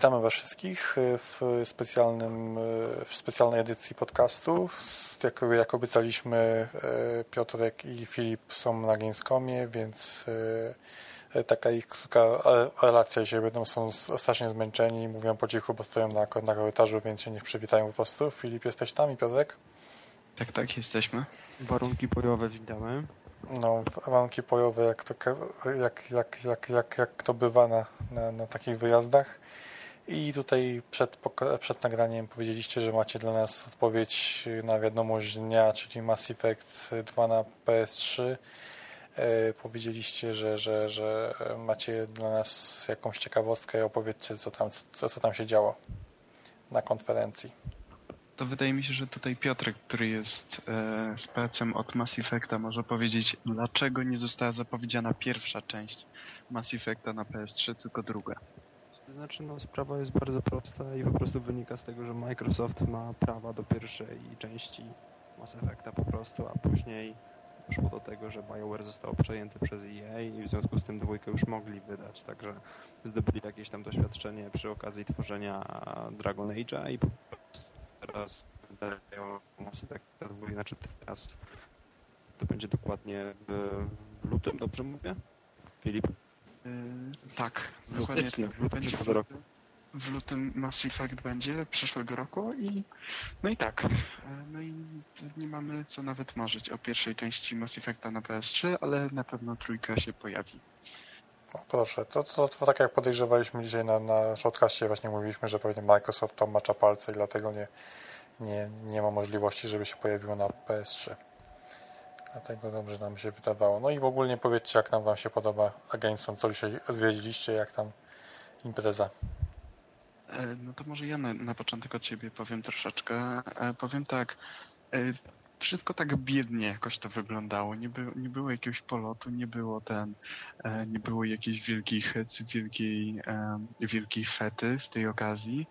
Witamy Was wszystkich w, specjalnym, w specjalnej edycji podcastu. Jak, jak obiecaliśmy, e, Piotrek i Filip są na Gamescomie, więc e, taka ich krótka relacja dzisiaj będą są strasznie zmęczeni, mówią po cichu, bo stoją na, na korytarzu, więc się niech przywitają po prostu. Filip, jesteś tam i Piotrek? Tak, tak, jesteśmy. Warunki bojowe witamy. No, warunki bojowe, jak to, jak, jak, jak, jak, jak to bywa na, na, na takich wyjazdach. I tutaj przed, przed nagraniem powiedzieliście, że macie dla nas odpowiedź na wiadomość dnia, czyli Mass Effect 2 na PS3. E, powiedzieliście, że, że, że macie dla nas jakąś ciekawostkę. Opowiedzcie, co tam, co, co tam się działo na konferencji. To wydaje mi się, że tutaj Piotrek, który jest e, specem od Mass Effecta, może powiedzieć, dlaczego nie została zapowiedziana pierwsza część Mass Effecta na PS3, tylko druga. Znaczy, no, sprawa jest bardzo prosta i po prostu wynika z tego, że Microsoft ma prawa do pierwszej części Mass Effecta po prostu, a później doszło do tego, że BioWare zostało przejęty przez EA i w związku z tym dwójkę już mogli wydać, także zdobyli jakieś tam doświadczenie przy okazji tworzenia Dragon Age'a i po prostu teraz wydają Mass Effecta dwójkę, znaczy teraz to będzie dokładnie w lutym, dobrze mówię? Filip? Yy, tak, w styczniu, w lutym przyszłego roku. W lutym Mass Effect będzie przyszłego roku i no i tak. Yy, no i nie mamy co nawet marzyć o pierwszej części Mass Effecta na PS3, ale na pewno trójka się pojawi. No proszę, to, to, to, tak jak podejrzewaliśmy dzisiaj na, na podcaście, właśnie mówiliśmy, że pewnie Microsoft tam macza palce i dlatego nie, nie, nie ma możliwości, żeby się pojawiło na PS3. Dlatego dobrze nam się wydawało. No i w ogóle powiedzcie, jak nam Wam się podoba Agameson, co dzisiaj zwiedziliście, jak tam impreza. E, no to może ja na, na początek od Ciebie powiem troszeczkę. E, powiem tak, e, wszystko tak biednie jakoś to wyglądało. Nie, by, nie było jakiegoś polotu, nie było ten, nie było jakiejś wielkiej wielkiej, wielkiej fety z tej okazji.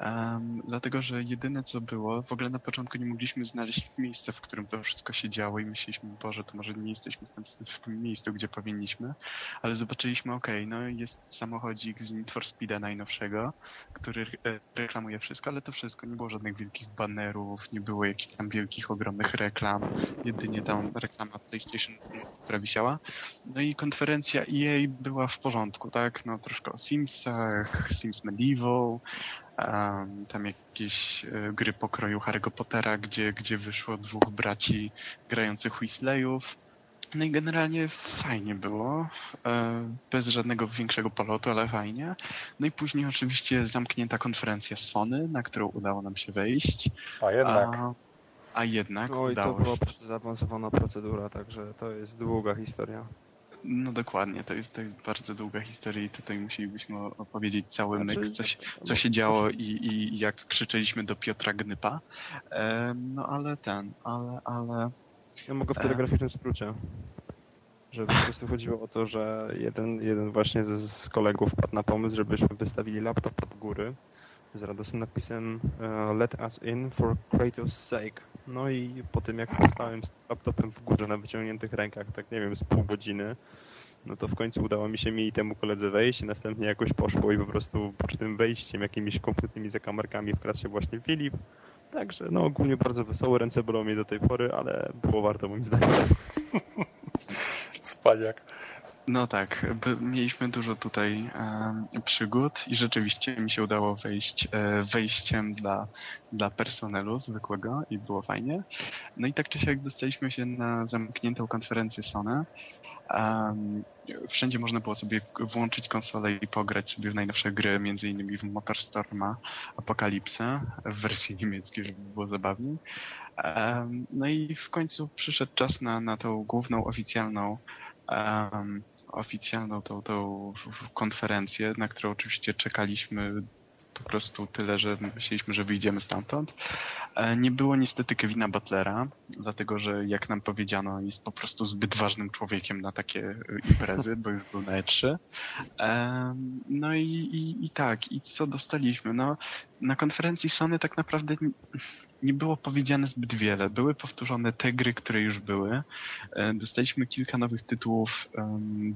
Um, dlatego, że jedyne co było, w ogóle na początku nie mogliśmy znaleźć miejsca, w którym to wszystko się działo i myśleliśmy, Boże, to może nie jesteśmy w tym, w tym miejscu, gdzie powinniśmy, ale zobaczyliśmy, okej, okay, no jest samochodzik z Need for Speed'a najnowszego, który e, reklamuje wszystko, ale to wszystko, nie było żadnych wielkich banerów, nie było jakichś tam wielkich, ogromnych reklam, jedynie tam reklama PlayStation, która wisiała. No i konferencja EA była w porządku, tak, no troszkę o Simsach, Sims Medieval, tam jakieś e, gry pokroju Harry'ego Pottera, gdzie, gdzie wyszło dwóch braci grających Weasleyów. No i generalnie fajnie było, e, bez żadnego większego polotu, ale fajnie. No i później oczywiście zamknięta konferencja Sony, na którą udało nam się wejść. A jednak. A, a jednak Oj, udało to była zaawansowana procedura, także to jest długa historia. No dokładnie, to jest, to jest bardzo długa historia i tutaj musielibyśmy opowiedzieć cały znaczy, myk, co się, co się działo i, i jak krzyczeliśmy do Piotra Gnypa. E, no ale ten, ale, ale... Ja mogę w e. telegraficznym skrócie. Że po prostu chodziło o to, że jeden, jeden właśnie z, z kolegów padł na pomysł, żebyśmy wystawili laptop od góry z radosnym napisem uh, Let us in for Kratos' sake. No i po tym jak stałem z laptopem w górze na wyciągniętych rękach, tak nie wiem, z pół godziny, no to w końcu udało mi się mi i temu koledze wejść następnie jakoś poszło i po prostu po tym wejściem, jakimiś kompletnymi zakamarkami wkradł się właśnie Filip. Także no ogólnie bardzo wesoło, ręce bolą mnie do tej pory, ale było warto moim zdaniem. Spaniak. No tak, mieliśmy dużo tutaj e, przygód i rzeczywiście mi się udało wejść e, wejściem dla, dla personelu zwykłego i było fajnie. No i tak czy siak dostaliśmy się na zamkniętą konferencję Sony. Wszędzie można było sobie włączyć konsolę i pograć sobie w najnowsze gry, między innymi w Motorstorma Apokalipsę w wersji niemieckiej, żeby było zabawniej. No i w końcu przyszedł czas na, na tą główną oficjalną oficjalną tą, tą konferencję, na którą oczywiście czekaliśmy po prostu tyle, że myśleliśmy, że wyjdziemy stamtąd. E, nie było niestety Kevina Butlera, dlatego że jak nam powiedziano, jest po prostu zbyt ważnym człowiekiem na takie imprezy, bo już był na E3. E, no i, i, i tak, i co dostaliśmy? No, na konferencji Sony tak naprawdę nie było powiedziane zbyt wiele. Były powtórzone te gry, które już były. E, dostaliśmy kilka nowych tytułów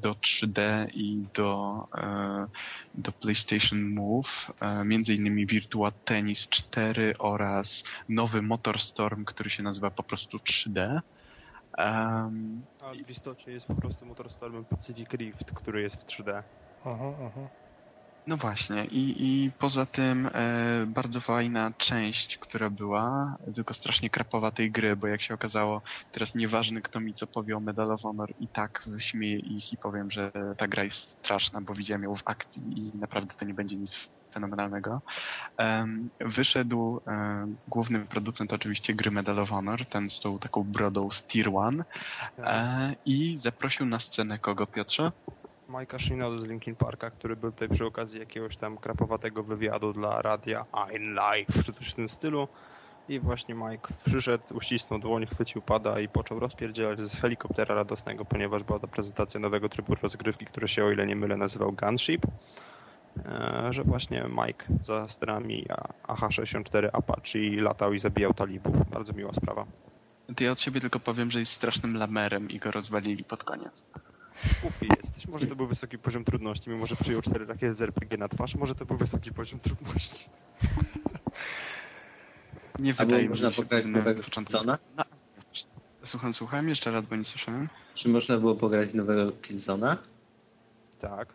do 3D i do, e, do PlayStation Move, e, między innymi Virtua Tennis 4 oraz nowy Motorstorm, który się nazywa po prostu 3D. Um, A w istocie jest po prostu Motorstormem Pacific Rift, który jest w 3D. Aha, aha. No właśnie i, i poza tym e, bardzo fajna część, która była, tylko strasznie krapowa tej gry, bo jak się okazało, teraz nieważny kto mi co powie o Medal of Honor i tak wyśmieję ich i powiem, że ta gra jest straszna, bo widziałem ją w akcji i naprawdę to nie będzie nic fenomenalnego. E, wyszedł e, główny producent oczywiście gry Medal of Honor, ten z tą taką brodą z Tier 1 e, i zaprosił na scenę kogo Piotrze? Mike'a Shinoda z Linkin Parka, który był tutaj przy okazji jakiegoś tam krapowatego wywiadu dla radia I'm Live, czy coś w tym stylu. I właśnie Mike przyszedł, uścisnął dłoń, chwycił pada i począł rozpierdzielać z helikoptera radosnego, ponieważ była to prezentacja nowego trybu rozgrywki, który się, o ile nie mylę, nazywał Gunship. E, że właśnie Mike za sterami AH-64 Apache latał i zabijał talibów. Bardzo miła sprawa. To ja od siebie tylko powiem, że jest strasznym lamerem i go rozwalili pod koniec. Głupi jesteś. Może to był wysoki poziom trudności, mimo że przyjął cztery rakiety z RPG na twarz. Może to był wysoki poziom trudności. Nie wydaje mi można pograć nowego Killzona? No. Słucham, słucham. Jeszcze raz, bo nie słyszałem. Czy można było pograć nowego Killzona? Tak.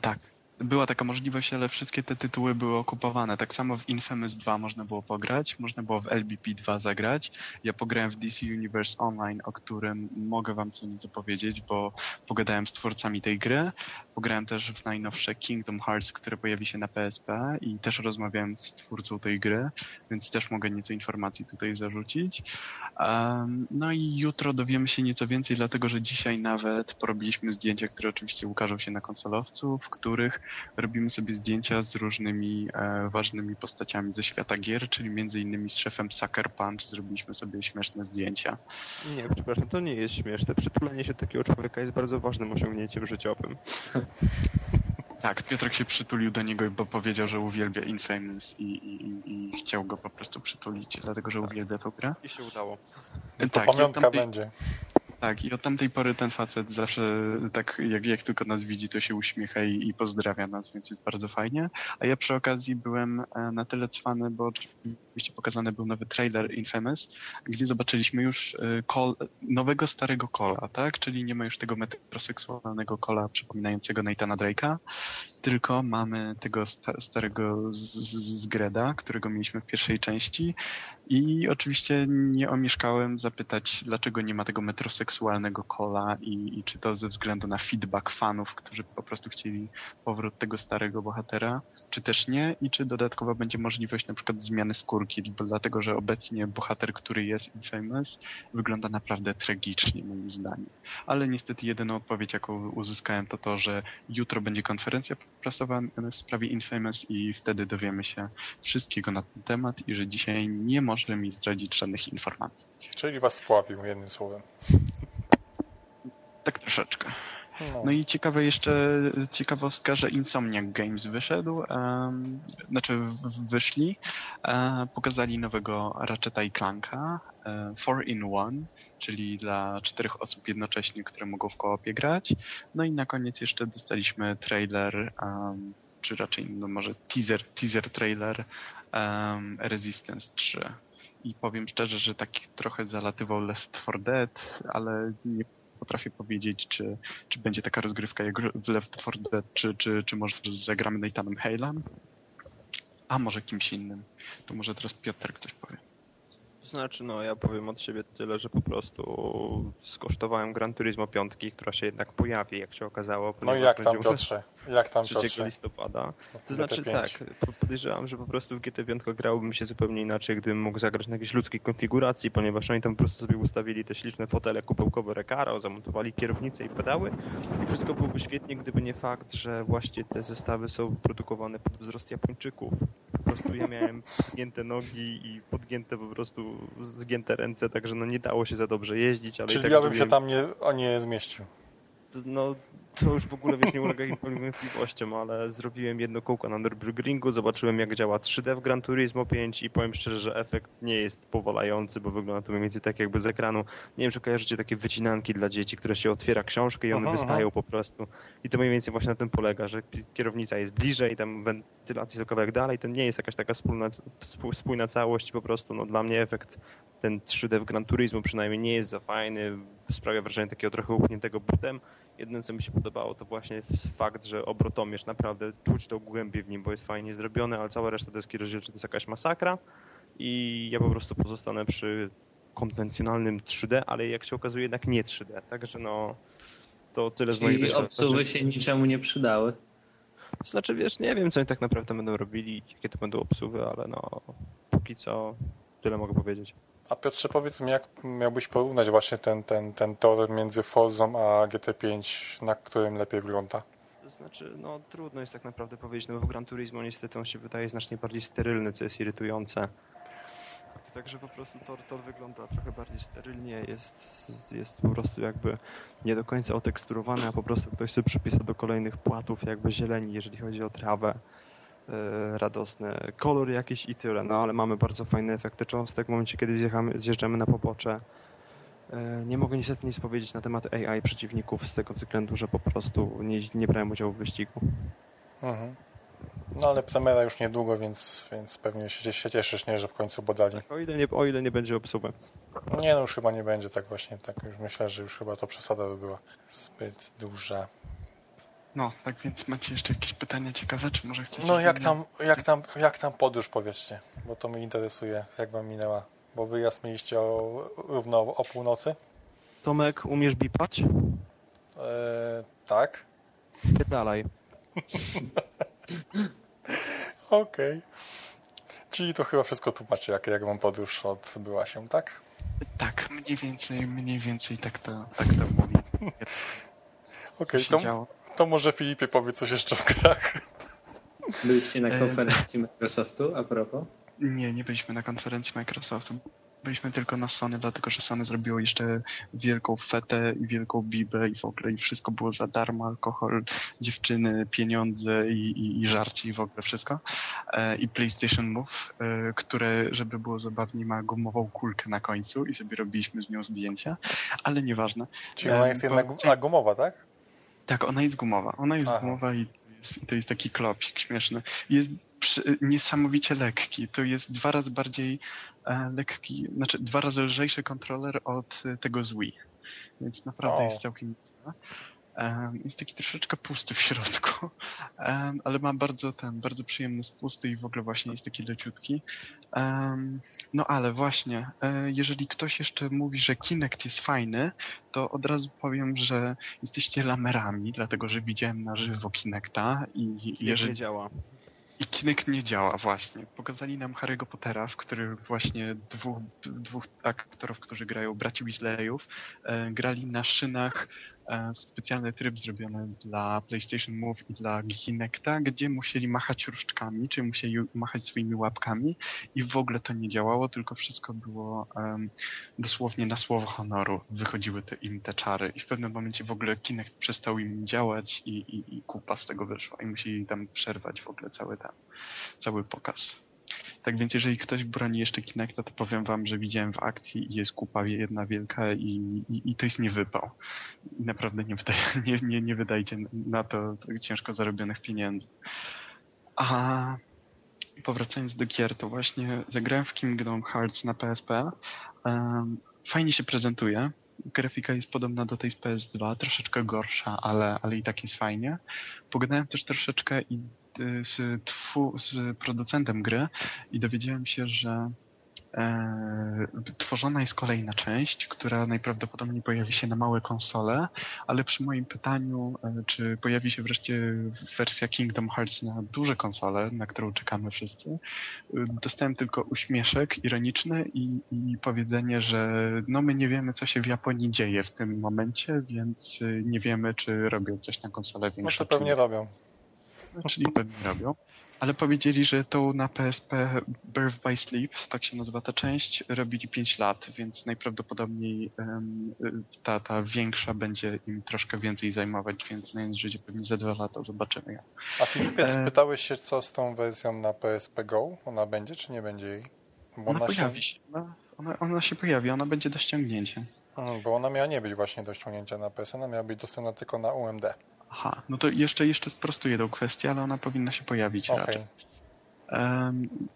Tak była taka możliwość, ale wszystkie te tytuły były okupowane. Tak samo w Infamous 2 można było pograć, można było w LBP 2 zagrać. Ja pograłem w DC Universe Online, o którym mogę wam co nieco powiedzieć, bo pogadałem z twórcami tej gry. Pograłem też w najnowsze Kingdom Hearts, które pojawi się na PSP i też rozmawiałem z twórcą tej gry, więc też mogę nieco informacji tutaj zarzucić. Um, no i jutro dowiemy się nieco więcej, dlatego że dzisiaj nawet porobiliśmy zdjęcia, które oczywiście ukażą się na konsolowcu, w których robimy sobie zdjęcia z różnymi e, ważnymi postaciami ze świata gier, czyli między innymi z szefem Sucker Punch zrobiliśmy sobie śmieszne zdjęcia. Nie, przepraszam, to nie jest śmieszne. Przytulenie się takiego człowieka jest bardzo ważnym osiągnięciem życiowym. Tak, Piotrek się przytulił do niego, bo powiedział, że uwielbia Infamous i, i, i chciał go po prostu przytulić, dlatego że uwielbia tą grę. I się udało. I tak, pamiątka tamtej... będzie. Tak, i od tamtej pory ten facet zawsze tak jak, jak tylko nas widzi, to się uśmiecha i, i pozdrawia nas, więc jest bardzo fajnie. A ja przy okazji byłem e, na tyle cwany, bo oczywiście pokazany był nowy trailer Infamous, gdzie zobaczyliśmy już e, nowego starego kola, tak? Czyli nie ma już tego metroseksualnego kola przypominającego Nathana Drake'a, tylko mamy tego sta starego z, z, z Greda, którego mieliśmy w pierwszej części i oczywiście nie omieszkałem zapytać, dlaczego nie ma tego metroseksualnego kola i, i, czy to ze względu na feedback fanów, którzy po prostu chcieli powrót tego starego bohatera, czy też nie i czy dodatkowo będzie możliwość na przykład zmiany skórki, bo dlatego, że obecnie bohater, który jest Infamous wygląda naprawdę tragicznie moim zdaniem. Ale niestety jedyną odpowiedź, jaką uzyskałem to to, że jutro będzie konferencja prasowa w sprawie Infamous i wtedy dowiemy się wszystkiego na ten temat i że dzisiaj nie może mi zdradzić żadnych informacji. Czyli was spławił, jednym słowem. Tak troszeczkę. No. no i ciekawe jeszcze, ciekawostka, że Insomniac Games wyszedł, um, znaczy wyszli, um, pokazali nowego Ratcheta i Clanka, um, 4-in-1, czyli dla czterech osób jednocześnie, które mogą w koopie grać. No i na koniec jeszcze dostaliśmy trailer, um, czy raczej no może teaser, teaser trailer Resistance 3 i powiem szczerze, że tak trochę zalatywał Left 4 Dead, ale nie potrafię powiedzieć, czy, czy będzie taka rozgrywka jak w Left 4 Dead, czy, czy, czy może zagramy Nathanem Hale'em, a może kimś innym. To może teraz Piotr coś powie. To znaczy, no ja powiem od siebie tyle, że po prostu skosztowałem Gran Turismo 5, która się jednak pojawi, jak się okazało. No i jak tam Piotrze? Jak tam 3 Piotrze? listopada. To znaczy tak, podejrzewam, że po prostu w GT5 grałbym się zupełnie inaczej, gdybym mógł zagrać na jakiejś ludzkiej konfiguracji, ponieważ oni tam po prostu sobie ustawili te śliczne fotele kupełkowe Recaro, zamontowali kierownicę i pedały i wszystko byłoby świetnie, gdyby nie fakt, że właśnie te zestawy są produkowane pod wzrost Japończyków. Po prostu ja miałem podgięte nogi i podgięte po prostu zgięte ręce, także no nie dało się za dobrze jeździć. Ale Czyli tak ja bym się tam nie, o nie zmieścił. No to już w ogóle wiesz, nie ulega wątpliwościom, ale zrobiłem jedno kółko na Nürburgringu, zobaczyłem jak działa 3D w Gran Turismo 5 i powiem szczerze, że efekt nie jest powalający, bo wygląda to mniej więcej tak jakby z ekranu. Nie wiem, czy kojarzycie takie wycinanki dla dzieci, które się otwiera książkę i one aha, wystają aha. po prostu. I to mniej więcej właśnie na tym polega, że kierownica jest bliżej, tam wentylacja jest kawałek dalej, to nie jest jakaś taka spójna, spójna całość, po prostu no, dla mnie efekt ten 3D w Gran Turismo przynajmniej nie jest za fajny, sprawia wrażenie takiego trochę upchniętego butem Jednym, co mi się podobało, to właśnie fakt, że obrotomierz naprawdę czuć to głębiej w nim, bo jest fajnie zrobione, ale cała reszta deski rozdzielczej to jest jakaś masakra i ja po prostu pozostanę przy konwencjonalnym 3D, ale jak się okazuje jednak nie 3D, także no to tyle Czyli z mojej Czyli obsuwy się niczemu nie przydały? Znaczy wiesz, nie wiem co oni tak naprawdę będą robili, jakie to będą obsuwy, ale no póki co tyle mogę powiedzieć. A Piotrze, powiedz mi, jak miałbyś porównać właśnie ten, ten, ten tor między Forzą a GT5, na którym lepiej wygląda? To znaczy, no trudno jest tak naprawdę powiedzieć, no bo w Gran Turismo niestety on się wydaje znacznie bardziej sterylny, co jest irytujące. Także po prostu tor, tor wygląda trochę bardziej sterylnie, jest, jest po prostu jakby nie do końca oteksturowany, a po prostu ktoś sobie przypisał do kolejnych płatów jakby zieleni, jeżeli chodzi o trawę. E, radosny kolor jakiś i tyle. No ale mamy bardzo fajne efekty cząstek w momencie, kiedy zjechamy, zjeżdżamy na pobocze. E, nie mogę niestety nic powiedzieć na temat AI przeciwników z tego względu, że po prostu nie, nie brałem udziału w wyścigu. Mhm. No ale premiera już niedługo, więc, więc pewnie się, się cieszysz, nie, że w końcu bodali. Tak, o, ile nie, o ile nie będzie obsługi. Nie, no już chyba nie będzie tak właśnie, tak już myślę, że już chyba to przesada by była zbyt duża. No, tak więc macie jeszcze jakieś pytania ciekawe, czy może chcecie... No jak tam, jak, tam, jak tam podróż powiedzcie, bo to mnie interesuje, jak wam minęła. Bo wyjazd mieliście o, równo o północy? Tomek, umiesz bipać? Eee, tak. Spierdalaj. Okej. Okay. Czyli to chyba wszystko tłumaczy, jak, jak wam podróż odbyła się, tak? Tak, mniej więcej, mniej więcej tak to, tak to mówi. Okej, okay, to, to może Filipie powie coś jeszcze w grach. Byliście na e, konferencji Microsoftu a propos? Nie, nie byliśmy na konferencji Microsoftu. Byliśmy tylko na Sony, dlatego że Sony zrobiło jeszcze wielką fetę i wielką bibę i w ogóle i wszystko było za darmo, alkohol, dziewczyny, pieniądze i, i, i żarci i w ogóle wszystko. E, I PlayStation Move, e, które, żeby było zabawniej, ma gumową kulkę na końcu i sobie robiliśmy z nią zdjęcia, ale nieważne. Czyli ona jest jednak gumowa, tak? Tak, ona jest gumowa. Ona jest Aha. gumowa i to jest taki klopik śmieszny. Jest przy, niesamowicie lekki. To jest dwa razy bardziej e, lekki, znaczy dwa razy lżejszy kontroler od e, tego z Wii. Więc naprawdę o. jest całkiem jest taki troszeczkę pusty w środku, ale ma bardzo ten, bardzo przyjemny spusty i w ogóle właśnie jest taki leciutki. No ale właśnie, e, jeżeli ktoś jeszcze mówi, że Kinect jest fajny, to od razu powiem, że jesteście lamerami, dlatego że widziałem na żywo Kinecta i jeżeli... nie działa. I Kinect nie działa, właśnie. Pokazali nam Harry'ego Pottera, w którym właśnie dwóch, dwóch aktorów, którzy grają braci Weasleyów, e, grali na szynach specjalny tryb zrobiony dla PlayStation Move i dla Kinecta, gdzie musieli machać różdżkami, czy musieli machać swoimi łapkami i w ogóle to nie działało, tylko wszystko było um, dosłownie na słowo honoru. Wychodziły te, im te czary i w pewnym momencie w ogóle Kinect przestał im działać i, i, i kupa z tego wyszła i musieli tam przerwać w ogóle cały ten, cały pokaz. Tak więc jeżeli ktoś broni jeszcze Kinecta, to powiem wam, że widziałem w akcji i jest kupa jedna wielka i, i, i to jest niewypał. I naprawdę nie, nie, nie, nie wydajcie na to ciężko zarobionych pieniędzy. A powracając do gier, to właśnie zagrałem w Kingdom Hearts na PSP. Um, fajnie się prezentuje. Grafika jest podobna do tej z PS2, troszeczkę gorsza, ale, ale i tak jest fajnie. Pogadałem też troszeczkę i z, twu, z producentem gry i dowiedziałem się, że e, tworzona jest kolejna część, która najprawdopodobniej pojawi się na małe konsole, ale przy moim pytaniu, e, czy pojawi się wreszcie wersja Kingdom Hearts na duże konsole, na którą czekamy wszyscy, e, dostałem tylko uśmieszek ironiczny i, i powiedzenie, że no my nie wiemy, co się w Japonii dzieje w tym momencie, więc nie wiemy, czy robią coś na konsolę większą. No to pewnie robią. Czyli pewnie robią. Ale powiedzieli, że tą na PSP Birth by Sleep, tak się nazywa ta część, robili 5 lat, więc najprawdopodobniej um, ta, ta większa będzie im troszkę więcej zajmować, więc na życie pewnie za 2 lata zobaczymy ją. A Filipie, E. spytałeś się, co z tą wersją na PSP Go? Ona będzie, czy nie będzie jej? Bo Ona ona, pojawi się. Ona, ona, ona się pojawi, ona będzie do ściągnięcia. Mm, bo ona miała nie być właśnie do ściągnięcia na PS, ona miała być dostępna tylko na UMD. Aha, no to jeszcze, jeszcze sprostuję tą kwestię, ale ona powinna się pojawić Okej. raczej.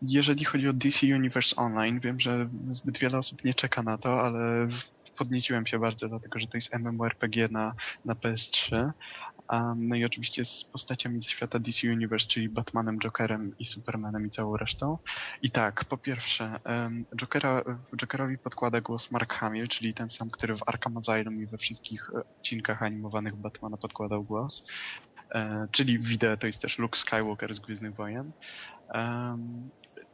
Jeżeli chodzi o DC Universe Online, wiem, że zbyt wiele osób nie czeka na to, ale podnieciłem się bardzo, dlatego że to jest MMORPG na, na PS3. No i oczywiście z postaciami ze świata DC Universe, czyli Batmanem, Jokerem i Supermanem i całą resztą. I tak, po pierwsze, Jokera, Jokerowi podkłada głos Mark Hamill, czyli ten sam, który w Arkham Asylum i we wszystkich e, odcinkach animowanych Batmana podkładał głos. E, czyli wideo to jest też Luke Skywalker z Gwiezdnych Wojen.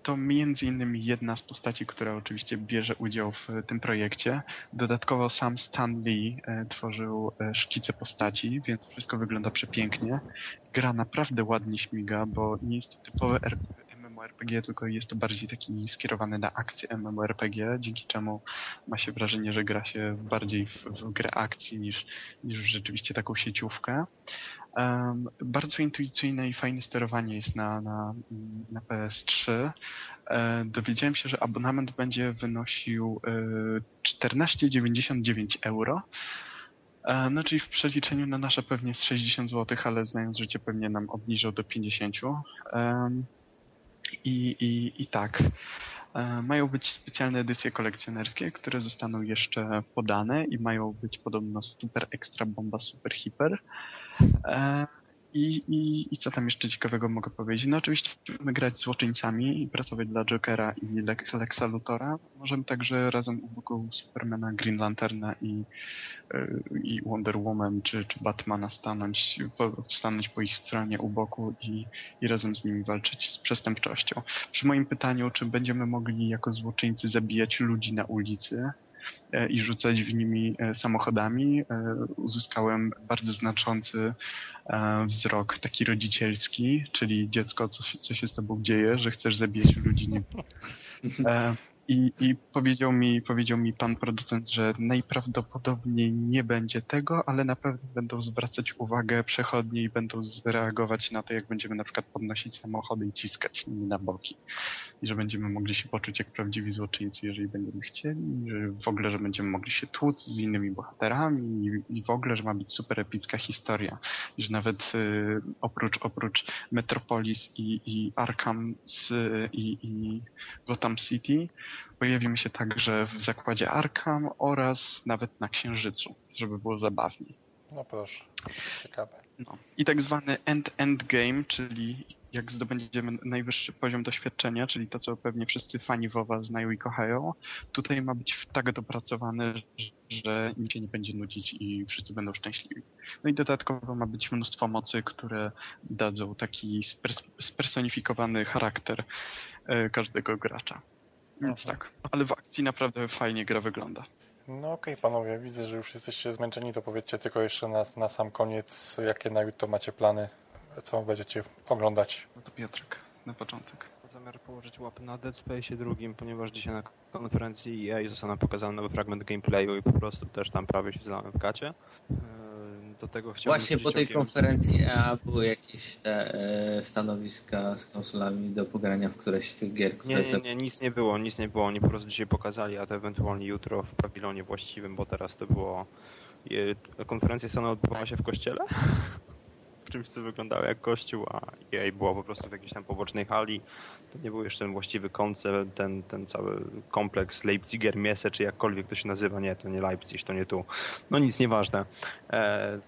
To między innymi jedna z postaci, która oczywiście bierze udział w tym projekcie. Dodatkowo sam Stan Lee e, tworzył e, szkice postaci, więc wszystko wygląda przepięknie. Gra naprawdę ładnie śmiga, bo nie jest to typowe MMORPG, tylko jest to bardziej taki skierowany na akcję MMORPG, dzięki czemu ma się wrażenie, że gra się bardziej w, w grę akcji niż, niż rzeczywiście taką sieciówkę. Bardzo intuicyjne i fajne sterowanie jest na, na, na PS3. E, dowiedziałem się, że abonament będzie wynosił e, 14,99 euro. E, no czyli w przeliczeniu na nasze pewnie z 60 zł, ale znając życie pewnie nam obniżą do 50. Em, i, i, I tak. E, Mają być specjalne edycje kolekcjonerskie, które zostaną jeszcze podane i mają być podobno super ekstra bomba, super hiper. E, I, i, I co tam jeszcze ciekawego mogę powiedzieć? No oczywiście możemy grać z złoczyńcami i pracować dla Jokera i Lex, Lexa Luthora. Możemy także razem u boku Supermana, Green Lanterna i, y, i Wonder Woman czy, czy Batmana stanąć po, stanąć po ich stronie u boku i, i razem z nimi walczyć z przestępczością. Przy moim pytaniu, czy będziemy mogli jako złoczyńcy zabijać ludzi na ulicy, e, i rzucać w nimi e, samochodami, e, uzyskałem bardzo znaczący e, wzrok taki rodzicielski, czyli dziecko, co się, co się z tobą dzieje, że chcesz zabijać ludzi. Nie... I, I powiedział mi, powiedział mi pan producent, że najprawdopodobniej nie będzie tego, ale na pewno będą zwracać uwagę przechodni i będą reagować na to, jak będziemy na przykład podnosić samochody i ciskać nimi na boki. I że będziemy mogli się poczuć jak prawdziwi złoczyńcy, jeżeli będziemy chcieli, i że w ogóle, że będziemy mogli się tłuc z innymi bohaterami i, i w ogóle, że ma być super epicka historia. I że nawet y, oprócz, oprócz Metropolis i, i Arkham z, i, i Gotham City pojawimy się także w zakładzie Arkham oraz nawet na Księżycu, żeby było zabawniej. No proszę, ciekawe. No. I tak zwany end-end game, czyli jak zdobędziemy najwyższy poziom doświadczenia, czyli to, co pewnie wszyscy fani WoWa znają i kochają, tutaj ma być tak dopracowane, że im się nie będzie nudzić i wszyscy będą szczęśliwi. No i dodatkowo ma być mnóstwo mocy, które dadzą taki spers spersonifikowany charakter e, każdego gracza. Więc Mhm. tak. Ale w akcji naprawdę fajnie gra wygląda. No okej panowie, widzę, że już jesteście zmęczeni, to powiedzcie tylko jeszcze na, na sam koniec, jakie na jutro macie plany, co będziecie oglądać. No to Piotrek, na początek. Mam zamiar położyć łapy na Dead Space drugim, ponieważ dzisiaj na konferencji EA został pokazany nowy fragment gameplayu i po prostu też tam prawie się zlałem w kacie. Do tego chciałbym Właśnie po tej okiem- konferencji EA były jakieś te e, stanowiska z konsolami do pogrania w któreś z tych gier, które Nie, nie, nie, nic nie było, nic nie było. Oni po prostu dzisiaj pokazali, a to ewentualnie jutro w pawilonie właściwym, bo teraz to było... je- Konferencja Sony odbywała się w kościele? Czymś, co wyglądało jak kościół, a EA była po prostu w jakiejś tam pobocznej hali. To nie był jeszcze ten właściwy koncept, ten, ten cały kompleks Leipziger Messe, czy jakkolwiek to się nazywa. Nie, to nie Leipzig, to nie tu. No nic, nieważne. E,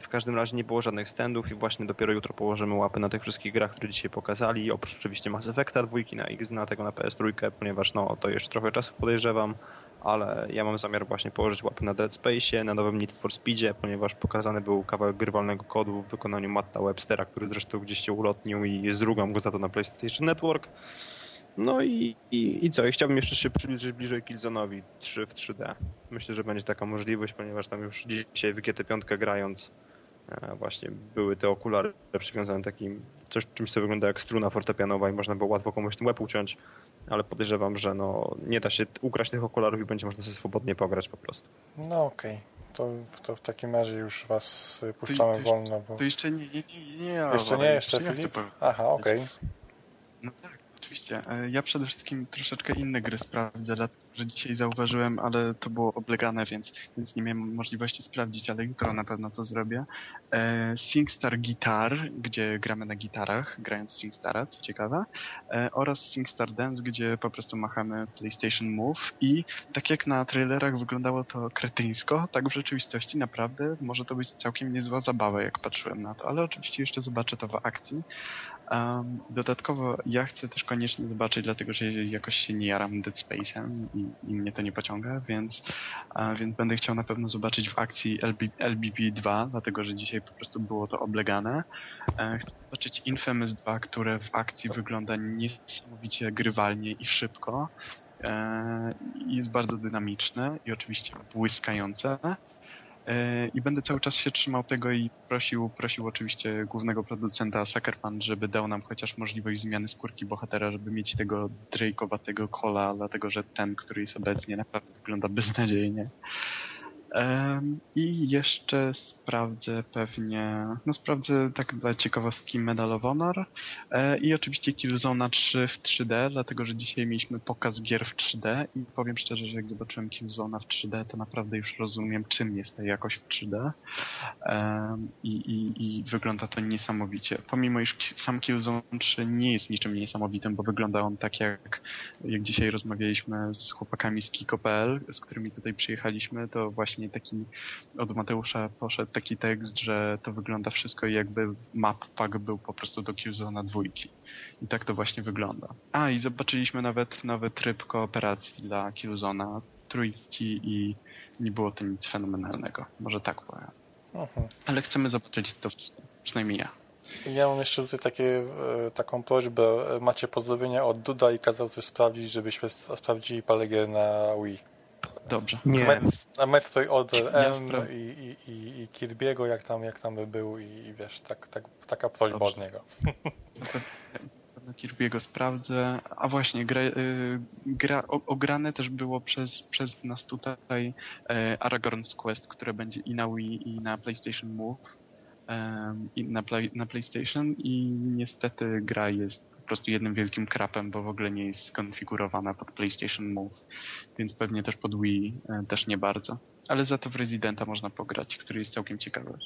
w każdym razie nie było żadnych standów i właśnie dopiero jutro położymy łapy na tych wszystkich grach, które dzisiaj pokazali. Oprócz oczywiście Mass Effecta dwójki na X, na tego na PS3, ponieważ no to jeszcze trochę czasu podejrzewam, ale ja mam zamiar właśnie położyć łapy na Dead Space, na nowym Need for Speedzie, ponieważ pokazany był kawałek grywalnego kodu w wykonaniu Matta Webstera, który zresztą gdzieś się ulotnił i zrugam go za to na PlayStation Network. No i, i, i co? I chciałbym jeszcze się przybliżyć bliżej Killzone'owi 3 w 3D. Myślę, że będzie taka możliwość, ponieważ tam już dzisiaj w GT5 grając e, właśnie były te okulary przywiązane takim coś, czymś, co wygląda jak struna fortepianowa i można było łatwo komuś ten łeb uciąć, ale podejrzewam, że no, nie da się ukraść tych okularów i będzie można sobie swobodnie pograć po prostu. No okej. To, to w takim razie już was puszczamy to- wolno, bo... To jeszcze nie, nie, nie, nie Jeszcze nie, jeszcze chcę Filip? Aha, okej. No tak, oczywiście. E, Ja przede wszystkim troszeczkę inne gry sprawdzę, dlatego że dzisiaj zauważyłem, ale to było oblegane, więc, więc nie miałem możliwości sprawdzić, ale jutro na pewno to zrobię. E, SingStar Guitar, gdzie gramy na gitarach, grając SingStara, co ciekawe, e, oraz SingStar Dance, gdzie po prostu machamy PlayStation Move i tak jak na trailerach wyglądało to kretyńsko, tak w rzeczywistości naprawdę może to być całkiem niezła zabawa, jak patrzyłem na to, ale oczywiście jeszcze zobaczę to w akcji. Um, dodatkowo ja chcę też koniecznie zobaczyć, dlatego że jakoś się nie jaram Dead Space'em i, i mnie to nie pociąga, więc, a, więc będę chciał na pewno zobaczyć w akcji LB, LBP 2, dlatego że dzisiaj po prostu było to oblegane. E, chcę zobaczyć Infamous 2, które w akcji wygląda niesamowicie grywalnie i szybko. E, jest bardzo dynamiczne i oczywiście błyskające. E, I będę cały czas się trzymał tego i prosił, prosił oczywiście głównego producenta Sucker Punch, żeby dał nam chociaż możliwość zmiany skórki bohatera, żeby mieć tego Drake'owatego kola, dlatego że ten, który jest obecnie, naprawdę wygląda beznadziejnie. I jeszcze sprawdzę pewnie, no sprawdzę tak dla ciekawostki Medal of Honor e, i oczywiście Killzone 3 w 3D, dlatego że dzisiaj mieliśmy pokaz gier w 3D i powiem szczerze, że jak zobaczyłem Killzona w 3D, to naprawdę już rozumiem czym jest ta jakość w 3D Em, i, i, i wygląda to niesamowicie. Pomimo iż sam Killzone 3 nie jest niczym niesamowitym, bo wygląda on tak jak, jak dzisiaj rozmawialiśmy z chłopakami z Kiko.pl, z którymi tutaj przyjechaliśmy, to właśnie taki od Mateusza poszedł taki tekst, że to wygląda wszystko jakby map pack był po prostu do Killzone'a dwójki. I tak to właśnie wygląda. A i zobaczyliśmy nawet nowy tryb kooperacji dla Killzone'a trójki i nie było to nic fenomenalnego. Może tak powiem. Mhm. Ale chcemy zobaczyć to przynajmniej ja. Ja mam jeszcze tutaj takie, e, taką prośbę. Macie pozdrowienia od Duda i kazał coś sprawdzić, żebyśmy sprawdzili gier na Wii. Dobrze. Nie. Met- A Metroid od Ja M i, i, i, i Kirby'ego, jak tam, jak tam by był i, i wiesz, tak, tak, taka prośba Dobrze. od niego. Na Kirby'ego sprawdzę. A właśnie, gra, y, gra, ograne też było przez, przez nas tutaj e, Aragorn's Quest, które będzie i na Wii, i na PlayStation Move. I na, play, na PlayStation i niestety gra jest prostu jednym wielkim krapem, bo w ogóle nie jest skonfigurowana pod PlayStation Move, więc pewnie też pod Wii e, też nie bardzo. Ale za to w Residenta można pograć, który jest całkiem ciekawy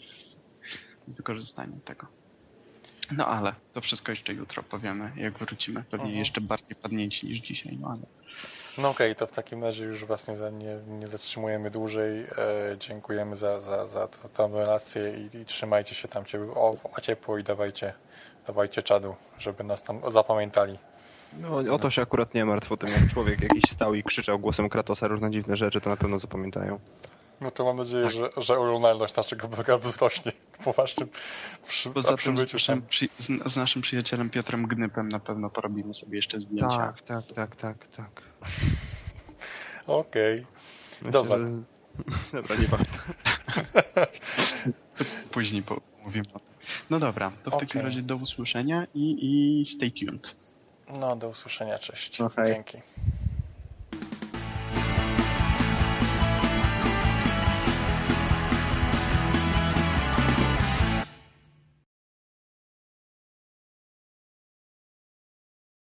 z wykorzystaniem tego. No ale to wszystko jeszcze jutro powiemy, jak wrócimy. Pewnie Mhm. jeszcze bardziej padnięci niż dzisiaj, no ale No okej, to w takim razie już Was nie, za- nie, nie zatrzymujemy dłużej. E, dziękujemy za, za, za t- tę relację i, i trzymajcie się tam ciepło, o, o ciepło i dawajcie, dawajcie czadu, żeby nas tam zapamiętali. No, o to się akurat nie martw, o tym jak człowiek jakiś stał i krzyczał głosem Kratosa różne dziwne rzeczy, to na pewno zapamiętają. No to mam nadzieję, Tak. że, że oglądalność naszego bloga wzrośnie po Waszym przy, poza tym z przybyciu naszym, przy, z, z naszym przyjacielem Piotrem Gnypem na pewno porobimy sobie jeszcze zdjęcia. Tak, tak, tak, tak, tak. Okej. Myślę, Dobra. Że... Dobra, nie warto. Później mówimy. No dobra, to w takim Okej. razie do usłyszenia i, i stay tuned. No, do usłyszenia, cześć. No hej. Dzięki.